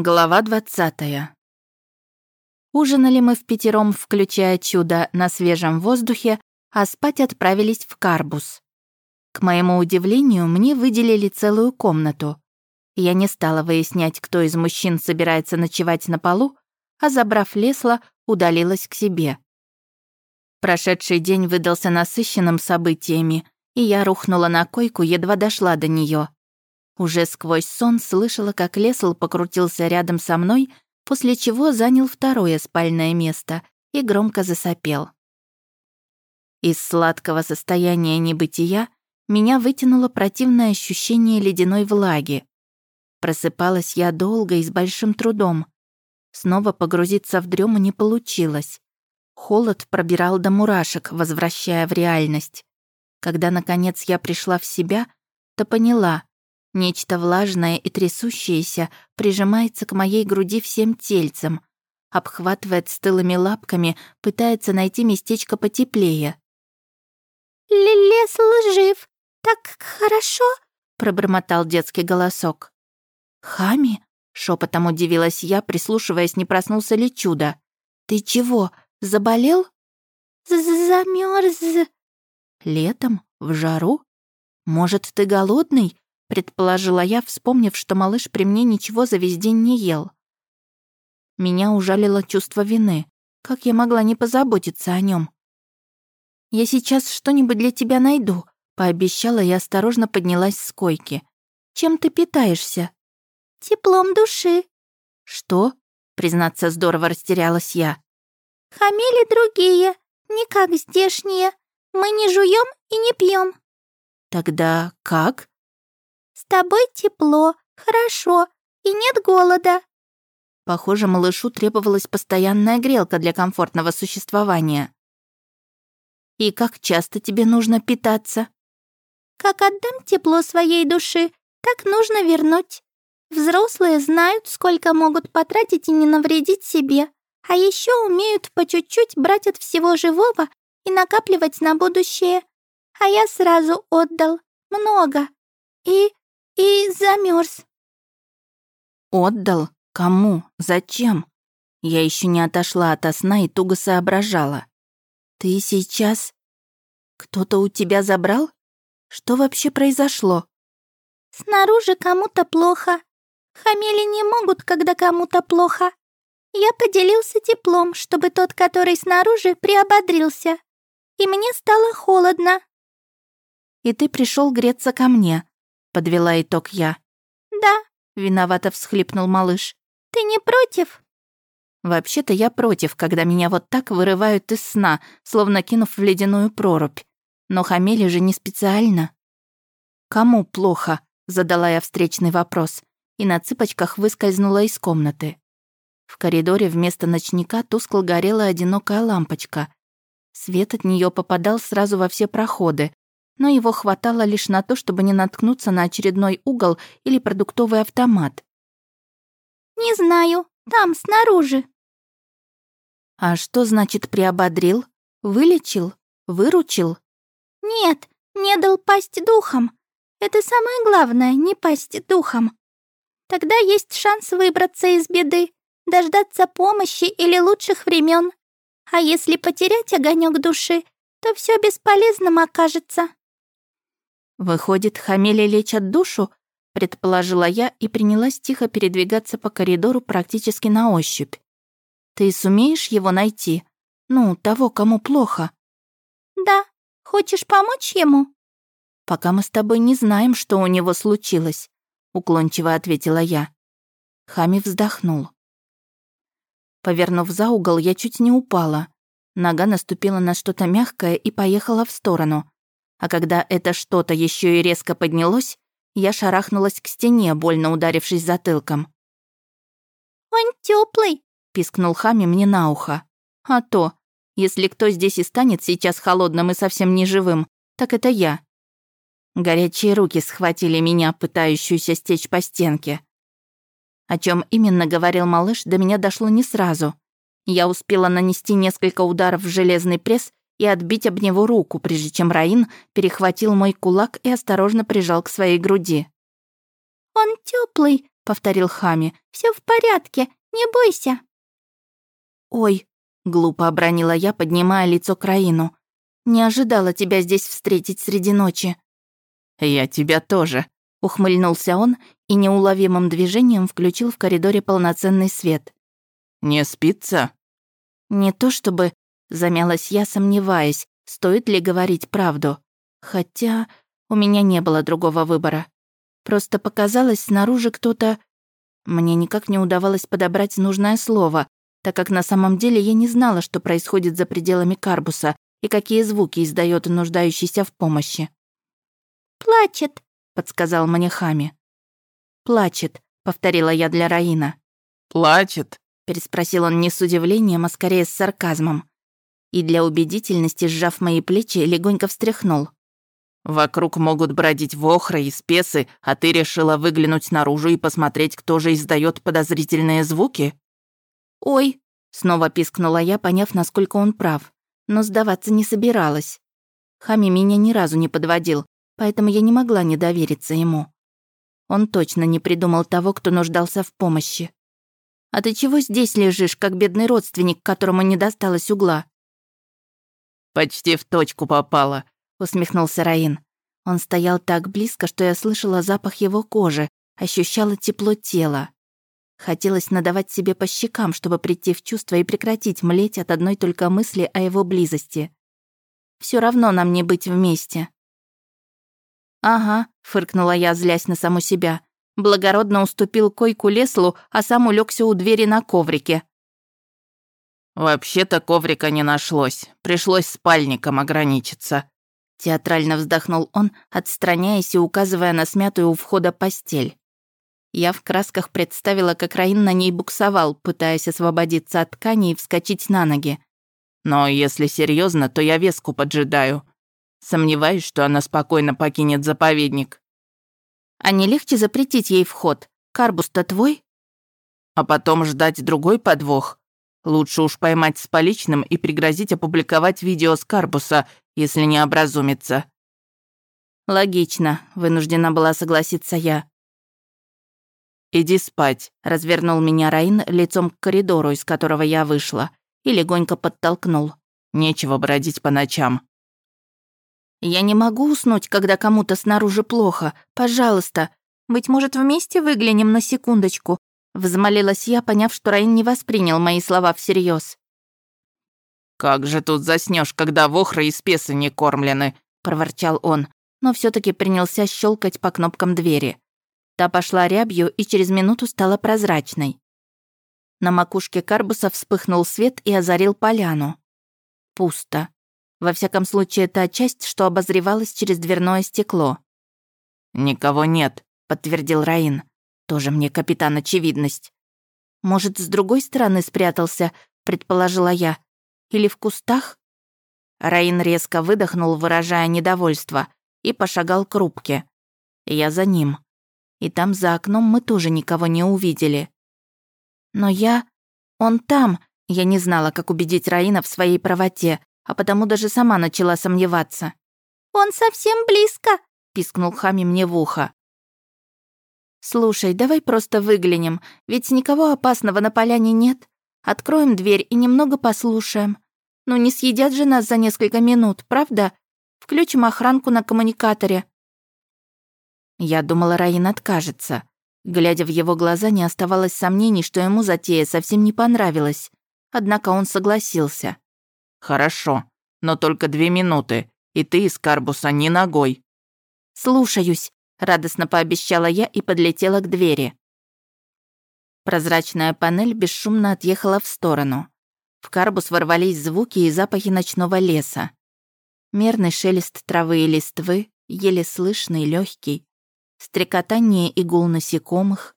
Глава двадцатая. Ужинали мы в пятером, включая чудо, на свежем воздухе, а спать отправились в карбус. К моему удивлению, мне выделили целую комнату. Я не стала выяснять, кто из мужчин собирается ночевать на полу, а, забрав лесло, удалилась к себе. Прошедший день выдался насыщенным событиями, и я рухнула на койку, едва дошла до нее. Уже сквозь сон слышала, как Лесл покрутился рядом со мной, после чего занял второе спальное место и громко засопел. Из сладкого состояния небытия меня вытянуло противное ощущение ледяной влаги. Просыпалась я долго и с большим трудом. Снова погрузиться в дрему не получилось. Холод пробирал до мурашек, возвращая в реальность. Когда, наконец, я пришла в себя, то поняла, Нечто влажное и трясущееся прижимается к моей груди всем тельцем, обхватывает стылыми лапками, пытается найти местечко потеплее. «Лес жив, так хорошо?» — пробормотал детский голосок. «Хами?» — шепотом удивилась я, прислушиваясь, не проснулся ли чудо. «Ты чего, заболел?» «Замерз». «Летом? В жару? Может, ты голодный?» Предположила я, вспомнив, что малыш при мне ничего за весь день не ел. Меня ужалило чувство вины. Как я могла не позаботиться о нем? «Я сейчас что-нибудь для тебя найду», — пообещала и осторожно поднялась с койки. «Чем ты питаешься?» «Теплом души». «Что?» — признаться, здорово растерялась я. «Хамели другие, не как здешние. Мы не жуем и не пьем. «Тогда как?» С тобой тепло, хорошо и нет голода». Похоже, малышу требовалась постоянная грелка для комфортного существования. «И как часто тебе нужно питаться?» «Как отдам тепло своей души, так нужно вернуть. Взрослые знают, сколько могут потратить и не навредить себе, а еще умеют по чуть-чуть брать от всего живого и накапливать на будущее. А я сразу отдал. Много. И и замерз. Отдал? Кому? Зачем? Я еще не отошла от сна и туго соображала. Ты сейчас... Кто-то у тебя забрал? Что вообще произошло? Снаружи кому-то плохо. Хамели не могут, когда кому-то плохо. Я поделился теплом, чтобы тот, который снаружи, приободрился. И мне стало холодно. И ты пришел греться ко мне подвела итог я. «Да», — виновато всхлипнул малыш. «Ты не против?» «Вообще-то я против, когда меня вот так вырывают из сна, словно кинув в ледяную прорубь. Но хамели же не специально». «Кому плохо?» — задала я встречный вопрос и на цыпочках выскользнула из комнаты. В коридоре вместо ночника тускло горела одинокая лампочка. Свет от нее попадал сразу во все проходы, но его хватало лишь на то, чтобы не наткнуться на очередной угол или продуктовый автомат. «Не знаю, там, снаружи». «А что значит приободрил? Вылечил? Выручил?» «Нет, не дал пасть духом. Это самое главное, не пасть духом. Тогда есть шанс выбраться из беды, дождаться помощи или лучших времен. А если потерять огонек души, то все бесполезным окажется». «Выходит, хамели лечат душу?» — предположила я и принялась тихо передвигаться по коридору практически на ощупь. «Ты сумеешь его найти? Ну, того, кому плохо?» «Да. Хочешь помочь ему?» «Пока мы с тобой не знаем, что у него случилось», — уклончиво ответила я. Хами вздохнул. Повернув за угол, я чуть не упала. Нога наступила на что-то мягкое и поехала в сторону. А когда это что-то еще и резко поднялось, я шарахнулась к стене, больно ударившись затылком. «Он теплый, пискнул Хами мне на ухо. «А то, если кто здесь и станет сейчас холодным и совсем неживым, так это я». Горячие руки схватили меня, пытающуюся стечь по стенке. О чем именно говорил малыш, до меня дошло не сразу. Я успела нанести несколько ударов в железный пресс и отбить об него руку, прежде чем Раин перехватил мой кулак и осторожно прижал к своей груди. «Он теплый, повторил Хами. Все в порядке, не бойся». «Ой», — глупо обронила я, поднимая лицо к Раину. «Не ожидала тебя здесь встретить среди ночи». «Я тебя тоже», — ухмыльнулся он и неуловимым движением включил в коридоре полноценный свет. «Не спится?» «Не то чтобы...» — замялась я, сомневаясь, стоит ли говорить правду. Хотя у меня не было другого выбора. Просто показалось, снаружи кто-то... Мне никак не удавалось подобрать нужное слово, так как на самом деле я не знала, что происходит за пределами карбуса и какие звуки издает нуждающийся в помощи. «Плачет», — подсказал мне Хами. «Плачет», — повторила я для Раина. «Плачет?» — переспросил он не с удивлением, а скорее с сарказмом. И для убедительности, сжав мои плечи, легонько встряхнул. Вокруг могут бродить вохры и спесы, а ты решила выглянуть наружу и посмотреть, кто же издает подозрительные звуки? Ой, снова пискнула я, поняв, насколько он прав, но сдаваться не собиралась. Хами меня ни разу не подводил, поэтому я не могла не довериться ему. Он точно не придумал того, кто нуждался в помощи. «А ты чего здесь лежишь, как бедный родственник, которому не досталось угла?» «Почти в точку попала», усмехнулся Раин. Он стоял так близко, что я слышала запах его кожи, ощущала тепло тела. Хотелось надавать себе по щекам, чтобы прийти в чувство и прекратить млеть от одной только мысли о его близости. Все равно нам не быть вместе. «Ага», — фыркнула я, злясь на саму себя. Благородно уступил койку Леслу, а сам улегся у двери на коврике. «Вообще-то коврика не нашлось. Пришлось спальником ограничиться», Театрально вздохнул он, отстраняясь и указывая на смятую у входа постель. Я в красках представила, как Раин на ней буксовал, пытаясь освободиться от ткани и вскочить на ноги. «Но если серьезно, то я веску поджидаю. Сомневаюсь, что она спокойно покинет заповедник». «А не легче запретить ей вход? Карбус-то твой?» «А потом ждать другой подвох. Лучше уж поймать с поличным и пригрозить опубликовать видео с Карбуса, если не образумится». «Логично», — вынуждена была согласиться я. «Иди спать», — развернул меня Раин лицом к коридору, из которого я вышла, и легонько подтолкнул. «Нечего бродить по ночам». «Я не могу уснуть, когда кому-то снаружи плохо. Пожалуйста. Быть может, вместе выглянем на секундочку?» Взмолилась я, поняв, что Раин не воспринял мои слова всерьез. «Как же тут заснешь, когда вохры и спесы не кормлены?» — проворчал он, но все таки принялся щелкать по кнопкам двери. Та пошла рябью и через минуту стала прозрачной. На макушке карбуса вспыхнул свет и озарил поляну. Пусто. Во всяком случае, та часть, что обозревалась через дверное стекло. «Никого нет», — подтвердил Раин. «Тоже мне капитан очевидность». «Может, с другой стороны спрятался?» — предположила я. Или в кустах?» Раин резко выдохнул, выражая недовольство, и пошагал к рубке. Я за ним. И там за окном мы тоже никого не увидели. Но я... Он там. Я не знала, как убедить Раина в своей правоте, а потому даже сама начала сомневаться. «Он совсем близко!» — пискнул Хами мне в ухо. «Слушай, давай просто выглянем, ведь никого опасного на поляне нет. Откроем дверь и немного послушаем. Ну не съедят же нас за несколько минут, правда? Включим охранку на коммуникаторе». Я думала, Раин откажется. Глядя в его глаза, не оставалось сомнений, что ему затея совсем не понравилась. Однако он согласился. «Хорошо, но только две минуты, и ты из карбуса не ногой». «Слушаюсь», — радостно пообещала я и подлетела к двери. Прозрачная панель бесшумно отъехала в сторону. В карбус ворвались звуки и запахи ночного леса. Мерный шелест травы и листвы, еле слышный, легкий, стрекотание и гул насекомых.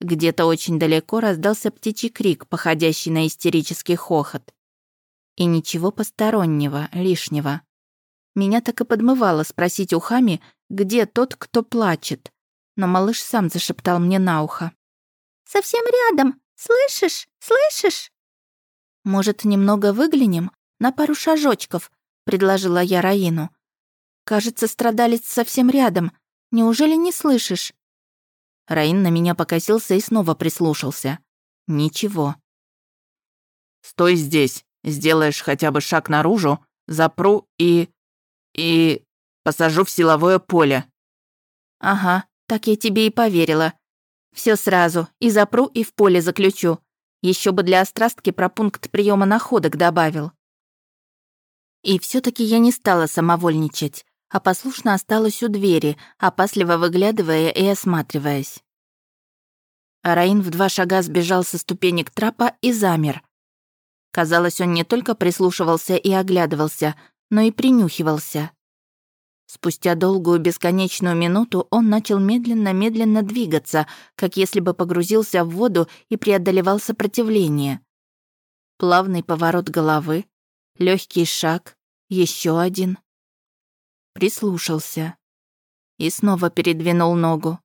Где-то очень далеко раздался птичий крик, походящий на истерический хохот. И ничего постороннего, лишнего. Меня так и подмывало спросить ухами, где тот, кто плачет. Но малыш сам зашептал мне на ухо. Совсем рядом. Слышишь? Слышишь?» «Может, немного выглянем? На пару шажочков», — предложила я Раину. «Кажется, страдалец совсем рядом. Неужели не слышишь?» Раин на меня покосился и снова прислушался. Ничего. «Стой здесь. Сделаешь хотя бы шаг наружу, запру и... и... посажу в силовое поле». «Ага, так я тебе и поверила. Все сразу, и запру, и в поле заключу. Еще бы для острастки про пункт приема находок добавил». И все таки я не стала самовольничать а послушно осталась у двери, опасливо выглядывая и осматриваясь. Араин в два шага сбежал со ступенек трапа и замер. Казалось, он не только прислушивался и оглядывался, но и принюхивался. Спустя долгую бесконечную минуту он начал медленно-медленно двигаться, как если бы погрузился в воду и преодолевал сопротивление. Плавный поворот головы, легкий шаг, еще один прислушался. И снова передвинул ногу.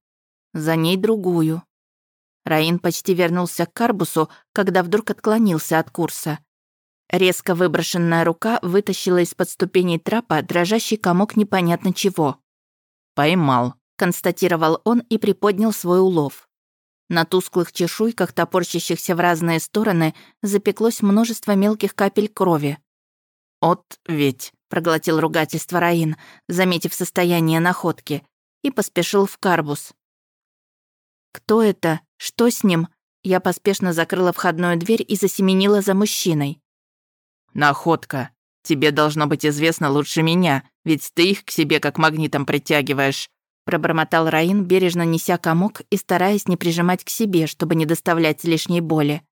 За ней другую. Раин почти вернулся к карбусу, когда вдруг отклонился от курса. Резко выброшенная рука вытащила из-под ступеней трапа дрожащий комок непонятно чего. «Поймал», — констатировал он и приподнял свой улов. На тусклых чешуйках, топорщащихся в разные стороны, запеклось множество мелких капель крови. «От ведь», проглотил ругательство Раин, заметив состояние находки, и поспешил в карбус. «Кто это? Что с ним?» Я поспешно закрыла входную дверь и засеменила за мужчиной. «Находка. Тебе должно быть известно лучше меня, ведь ты их к себе как магнитом притягиваешь», пробормотал Раин, бережно неся комок и стараясь не прижимать к себе, чтобы не доставлять лишней боли.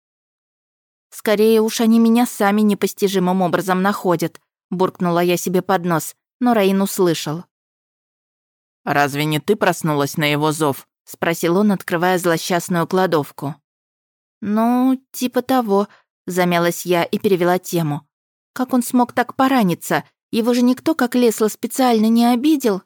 «Скорее уж они меня сами непостижимым образом находят», буркнула я себе под нос, но Раин услышал. «Разве не ты проснулась на его зов?» — спросил он, открывая злосчастную кладовку. «Ну, типа того», — замялась я и перевела тему. «Как он смог так пораниться? Его же никто, как Лесло, специально не обидел?»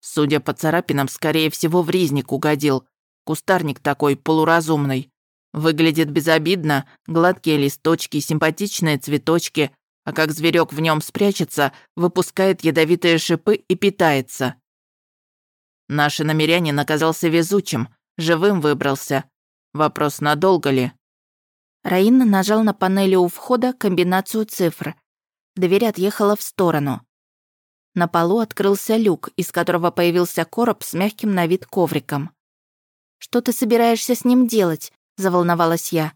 «Судя по царапинам, скорее всего, в ризник угодил. Кустарник такой, полуразумный. Выглядит безобидно, гладкие листочки, симпатичные цветочки, а как зверек в нем спрячется, выпускает ядовитые шипы и питается. Наш намерянин оказался везучим, живым выбрался. Вопрос, надолго ли? Раин нажал на панели у входа комбинацию цифр. Дверь отъехала в сторону. На полу открылся люк, из которого появился короб с мягким на вид ковриком. «Что ты собираешься с ним делать?» – заволновалась я.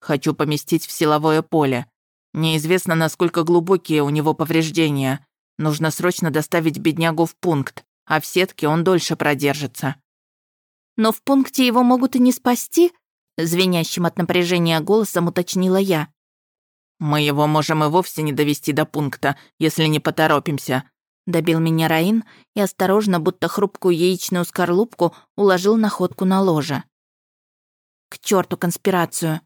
«Хочу поместить в силовое поле. Неизвестно, насколько глубокие у него повреждения. Нужно срочно доставить беднягу в пункт, а в сетке он дольше продержится. Но в пункте его могут и не спасти, звенящим от напряжения голосом уточнила я. Мы его можем и вовсе не довести до пункта, если не поторопимся. Добил меня Раин и осторожно, будто хрупкую яичную скорлупку, уложил находку на ложе. К черту конспирацию.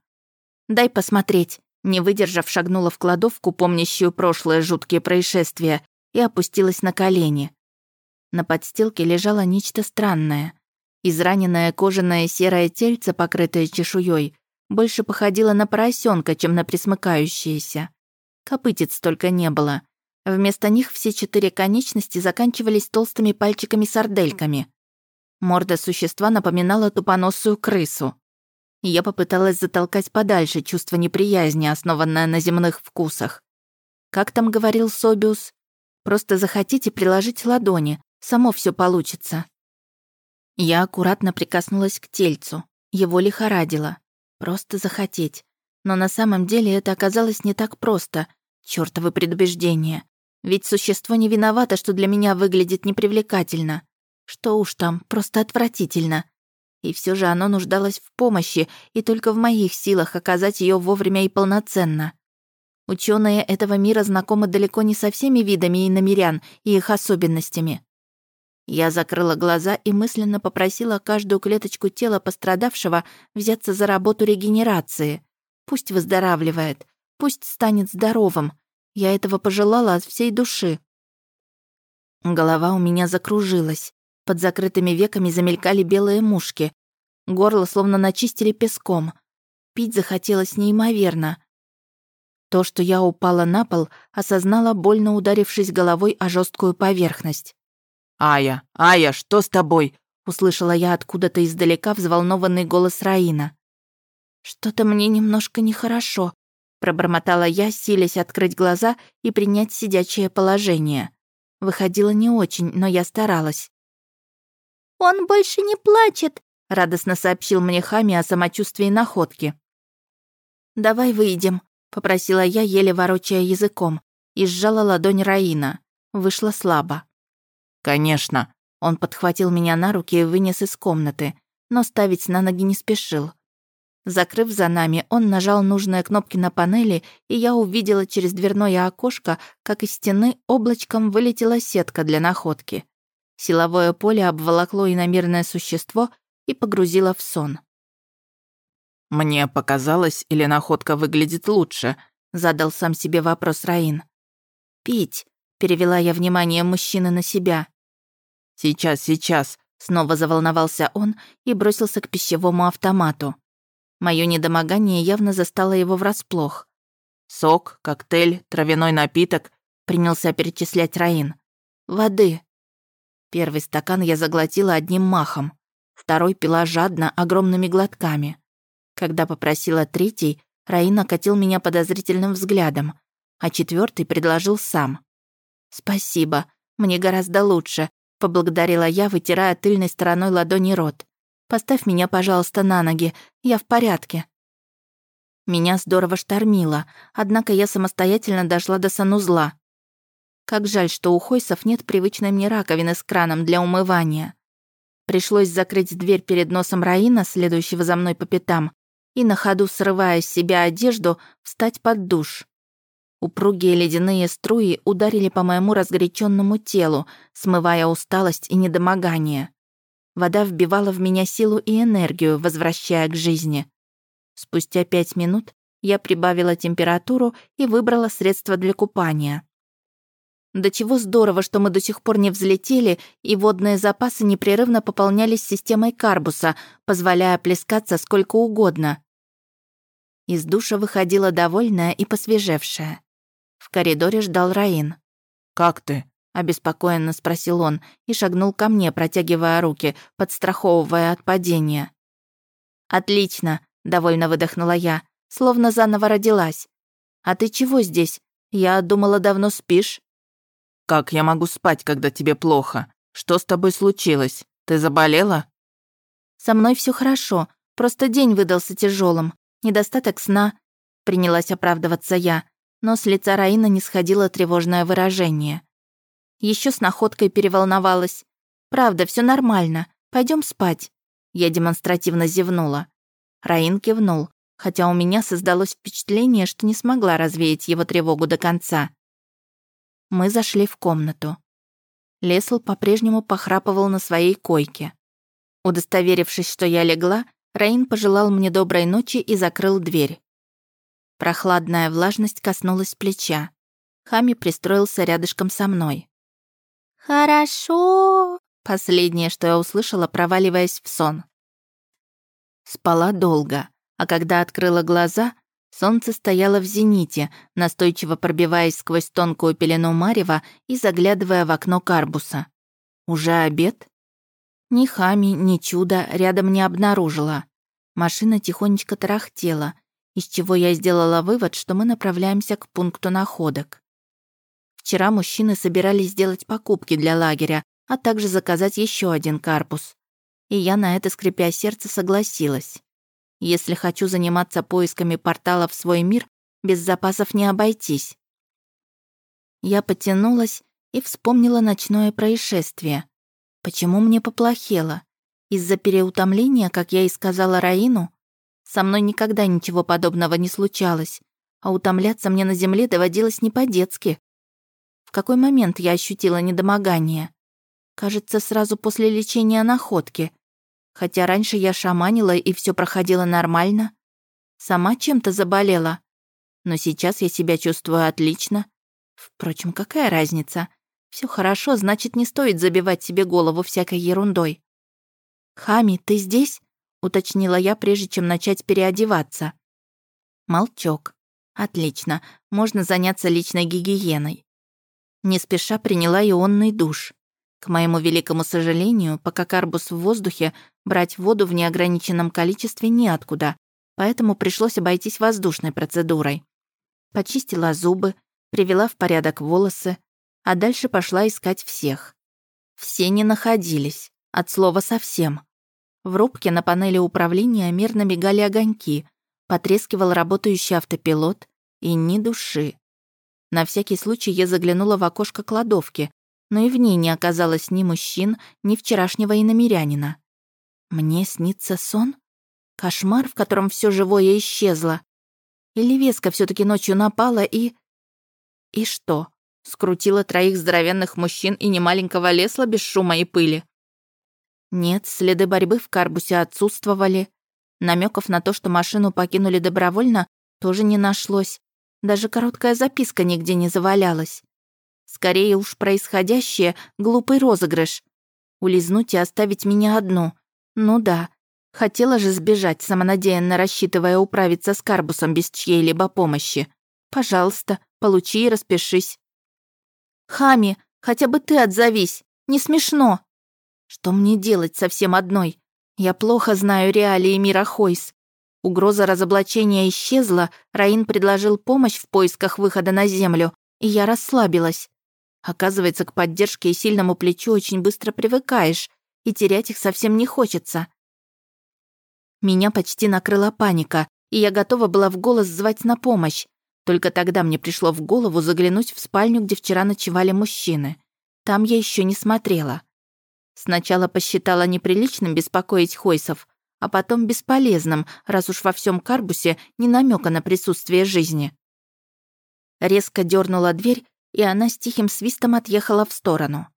Дай посмотреть. Не выдержав, шагнула в кладовку, помнящую прошлое жуткие происшествия, и опустилась на колени. На подстилке лежало нечто странное. Израненное кожаное серое тельце, покрытое чешуей, больше походило на поросенка, чем на присмыкающееся. Копытец только не было. Вместо них все четыре конечности заканчивались толстыми пальчиками-сардельками. Морда существа напоминала тупоносую крысу. Я попыталась затолкать подальше чувство неприязни, основанное на земных вкусах. Как там говорил Собиус? Просто захотите приложить ладони, само все получится. Я аккуратно прикоснулась к тельцу. Его лихорадило. Просто захотеть. Но на самом деле это оказалось не так просто. Чёртовы предубеждения. Ведь существо не виновато, что для меня выглядит непривлекательно. Что уж там, просто отвратительно. И все же оно нуждалось в помощи, и только в моих силах оказать ее вовремя и полноценно. Ученые этого мира знакомы далеко не со всеми видами иномерян и их особенностями. Я закрыла глаза и мысленно попросила каждую клеточку тела пострадавшего взяться за работу регенерации. Пусть выздоравливает, пусть станет здоровым. Я этого пожелала от всей души. Голова у меня закружилась. Под закрытыми веками замелькали белые мушки. Горло словно начистили песком. Пить захотелось неимоверно. То, что я упала на пол, осознала, больно ударившись головой о жесткую поверхность. «Ая, Ая, что с тобой? — услышала я откуда-то издалека взволнованный голос Раина. «Что-то мне немножко нехорошо», — пробормотала я, силясь открыть глаза и принять сидячее положение. Выходило не очень, но я старалась. «Он больше не плачет», — радостно сообщил мне Хами о самочувствии находки. «Давай выйдем», — попросила я, еле ворочая языком, и сжала ладонь Раина. Вышло слабо. «Конечно». Он подхватил меня на руки и вынес из комнаты, но ставить на ноги не спешил. Закрыв за нами, он нажал нужные кнопки на панели, и я увидела через дверное окошко, как из стены облачком вылетела сетка для находки. Силовое поле обволокло иномерное существо и погрузило в сон. «Мне показалось, или находка выглядит лучше?» — задал сам себе вопрос Раин. «Пить», — перевела я внимание мужчины на себя. «Сейчас, сейчас», — снова заволновался он и бросился к пищевому автомату. Моё недомогание явно застало его врасплох. «Сок, коктейль, травяной напиток», — принялся перечислять Раин. «Воды». Первый стакан я заглотила одним махом, второй пила жадно, огромными глотками. Когда попросила третий, Раин окатил меня подозрительным взглядом, а четвертый предложил сам. «Спасибо, мне гораздо лучше», — поблагодарила я, вытирая тыльной стороной ладони рот. Поставь меня, пожалуйста, на ноги. Я в порядке». Меня здорово штормило, однако я самостоятельно дошла до санузла. Как жаль, что у Хойсов нет привычной мне раковины с краном для умывания. Пришлось закрыть дверь перед носом Раина, следующего за мной по пятам, и на ходу, срывая с себя одежду, встать под душ. Упругие ледяные струи ударили по моему разгоряченному телу, смывая усталость и недомогание. Вода вбивала в меня силу и энергию, возвращая к жизни. Спустя пять минут я прибавила температуру и выбрала средство для купания. До чего здорово, что мы до сих пор не взлетели, и водные запасы непрерывно пополнялись системой карбуса, позволяя плескаться сколько угодно. Из душа выходила довольная и посвежевшая. В коридоре ждал Раин. «Как ты?» обеспокоенно спросил он и шагнул ко мне, протягивая руки, подстраховывая от падения. «Отлично», — довольно выдохнула я, словно заново родилась. «А ты чего здесь? Я думала, давно спишь». «Как я могу спать, когда тебе плохо? Что с тобой случилось? Ты заболела?» «Со мной все хорошо, просто день выдался тяжелым, недостаток сна», — принялась оправдываться я, но с лица Раина не сходило тревожное выражение. Еще с находкой переволновалась. Правда, все нормально. Пойдем спать. Я демонстративно зевнула. Раин кивнул, хотя у меня создалось впечатление, что не смогла развеять его тревогу до конца. Мы зашли в комнату. Лесл по-прежнему похрапывал на своей койке. Удостоверившись, что я легла, Раин пожелал мне доброй ночи и закрыл дверь. Прохладная влажность коснулась плеча. Хами пристроился рядышком со мной. «Хорошо!» — последнее, что я услышала, проваливаясь в сон. Спала долго, а когда открыла глаза, солнце стояло в зените, настойчиво пробиваясь сквозь тонкую пелену марева и заглядывая в окно карбуса. Уже обед? Ни хами, ни чуда рядом не обнаружила. Машина тихонечко тарахтела, из чего я сделала вывод, что мы направляемся к пункту находок. Вчера мужчины собирались сделать покупки для лагеря, а также заказать еще один карпус. И я на это, скрипя сердце, согласилась. Если хочу заниматься поисками портала в свой мир, без запасов не обойтись. Я потянулась и вспомнила ночное происшествие. Почему мне поплохело? Из-за переутомления, как я и сказала Раину? Со мной никогда ничего подобного не случалось, а утомляться мне на земле доводилось не по-детски. В какой момент я ощутила недомогание? Кажется, сразу после лечения находки. Хотя раньше я шаманила, и все проходило нормально. Сама чем-то заболела. Но сейчас я себя чувствую отлично. Впрочем, какая разница? Все хорошо, значит, не стоит забивать себе голову всякой ерундой. «Хами, ты здесь?» — уточнила я, прежде чем начать переодеваться. Молчок. Отлично, можно заняться личной гигиеной. Не спеша приняла ионный душ. К моему великому сожалению, пока карбус в воздухе, брать воду в неограниченном количестве неоткуда, поэтому пришлось обойтись воздушной процедурой. Почистила зубы, привела в порядок волосы, а дальше пошла искать всех. Все не находились, от слова совсем. В рубке на панели управления мирно мигали огоньки, потрескивал работающий автопилот и ни души. На всякий случай я заглянула в окошко кладовки, но и в ней не оказалось ни мужчин, ни вчерашнего иномерянина. Мне снится сон? Кошмар, в котором все живое исчезло? Или Веска все таки ночью напала и... И что? Скрутила троих здоровенных мужчин и немаленького лесла без шума и пыли? Нет, следы борьбы в карбусе отсутствовали. Намеков на то, что машину покинули добровольно, тоже не нашлось. Даже короткая записка нигде не завалялась. Скорее уж происходящее — глупый розыгрыш. Улизнуть и оставить меня одну. Ну да, хотела же сбежать, самонадеянно рассчитывая управиться с карбусом без чьей-либо помощи. Пожалуйста, получи и распишись. Хами, хотя бы ты отзовись. Не смешно. Что мне делать совсем одной? Я плохо знаю реалии мира Хойс. Угроза разоблачения исчезла, Раин предложил помощь в поисках выхода на Землю, и я расслабилась. Оказывается, к поддержке и сильному плечу очень быстро привыкаешь, и терять их совсем не хочется. Меня почти накрыла паника, и я готова была в голос звать на помощь. Только тогда мне пришло в голову заглянуть в спальню, где вчера ночевали мужчины. Там я еще не смотрела. Сначала посчитала неприличным беспокоить Хойсов, а потом бесполезным, раз уж во всем карбусе не намека на присутствие жизни. Резко дернула дверь и она с тихим свистом отъехала в сторону.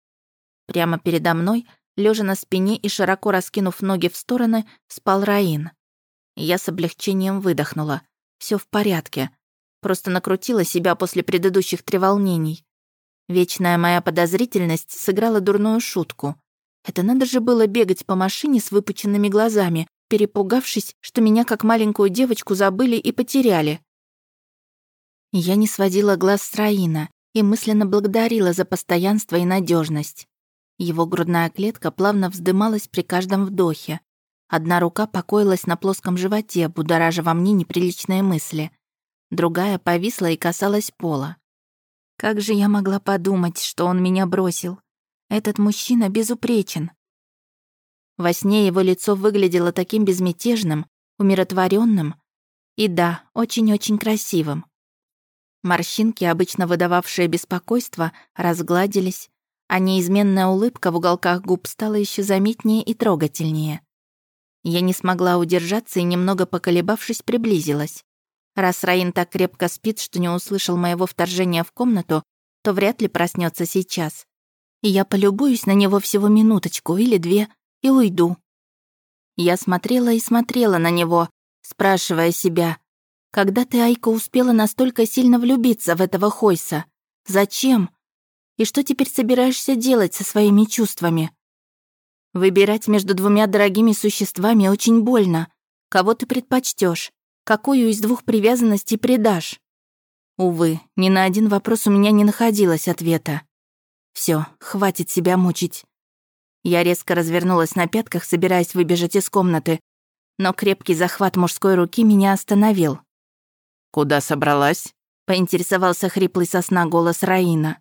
Прямо передо мной, лежа на спине и широко раскинув ноги в стороны, спал Раин. Я с облегчением выдохнула. Все в порядке. Просто накрутила себя после предыдущих треволнений. Вечная моя подозрительность сыграла дурную шутку. Это надо же было бегать по машине с выпученными глазами, перепугавшись, что меня как маленькую девочку забыли и потеряли. Я не сводила глаз с Раина, и мысленно благодарила за постоянство и надежность. Его грудная клетка плавно вздымалась при каждом вдохе. Одна рука покоилась на плоском животе, будоража во мне неприличные мысли. Другая повисла и касалась пола. Как же я могла подумать, что он меня бросил? Этот мужчина безупречен. Во сне его лицо выглядело таким безмятежным, умиротворенным и, да, очень-очень красивым. Морщинки, обычно выдававшие беспокойство, разгладились, а неизменная улыбка в уголках губ стала еще заметнее и трогательнее. Я не смогла удержаться и, немного поколебавшись, приблизилась. Раз Раин так крепко спит, что не услышал моего вторжения в комнату, то вряд ли проснется сейчас. И я полюбуюсь на него всего минуточку или две и уйду. Я смотрела и смотрела на него, спрашивая себя, когда ты, Айка, успела настолько сильно влюбиться в этого Хойса? Зачем? И что теперь собираешься делать со своими чувствами? Выбирать между двумя дорогими существами очень больно. Кого ты предпочтешь? Какую из двух привязанностей предашь? Увы, ни на один вопрос у меня не находилось ответа. Все, хватит себя мучить. Я резко развернулась на пятках, собираясь выбежать из комнаты, но крепкий захват мужской руки меня остановил. «Куда собралась?» — поинтересовался хриплый сосна голос Раина.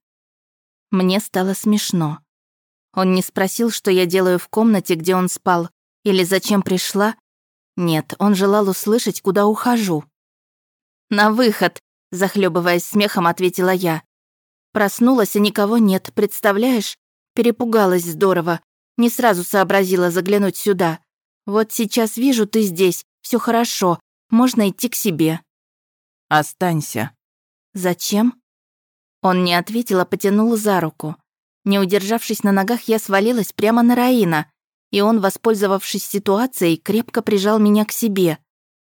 Мне стало смешно. Он не спросил, что я делаю в комнате, где он спал, или зачем пришла. Нет, он желал услышать, куда ухожу. «На выход!» — захлебываясь смехом, ответила я. Проснулась, а никого нет, представляешь? Перепугалась здорово. Не сразу сообразила заглянуть сюда. Вот сейчас вижу, ты здесь, все хорошо, можно идти к себе. «Останься». «Зачем?» Он не ответил, а потянул за руку. Не удержавшись на ногах, я свалилась прямо на Раина, и он, воспользовавшись ситуацией, крепко прижал меня к себе.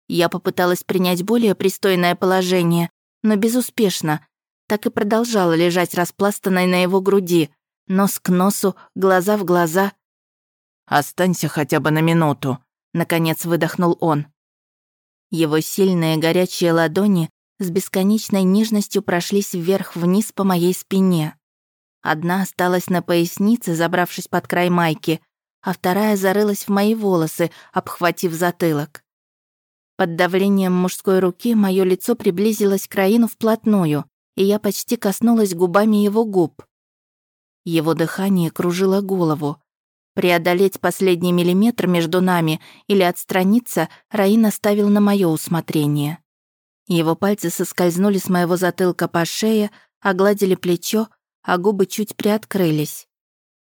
Я попыталась принять более пристойное положение, но безуспешно. Так и продолжала лежать распластанной на его груди, нос к носу, глаза в глаза. «Останься хотя бы на минуту», — наконец выдохнул он. Его сильные горячие ладони с бесконечной нежностью прошлись вверх-вниз по моей спине. Одна осталась на пояснице, забравшись под край майки, а вторая зарылась в мои волосы, обхватив затылок. Под давлением мужской руки мое лицо приблизилось к Раину вплотную, и я почти коснулась губами его губ. Его дыхание кружило голову. Преодолеть последний миллиметр между нами или отстраниться Раин оставил на мое усмотрение. Его пальцы соскользнули с моего затылка по шее, огладили плечо, а губы чуть приоткрылись.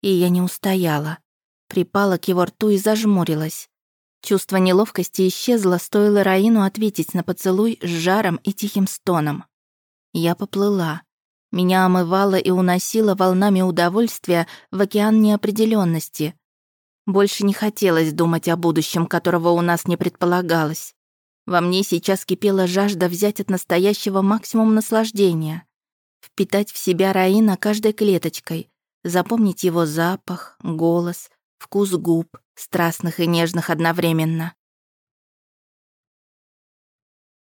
И я не устояла. Припала к его рту и зажмурилась. Чувство неловкости исчезло, стоило Раину ответить на поцелуй с жаром и тихим стоном. Я поплыла. Меня омывало и уносило волнами удовольствия в океан неопределенности. Больше не хотелось думать о будущем, которого у нас не предполагалось. Во мне сейчас кипела жажда взять от настоящего максимум наслаждения впитать в себя Раина каждой клеточкой, запомнить его запах, голос, вкус губ, страстных и нежных одновременно.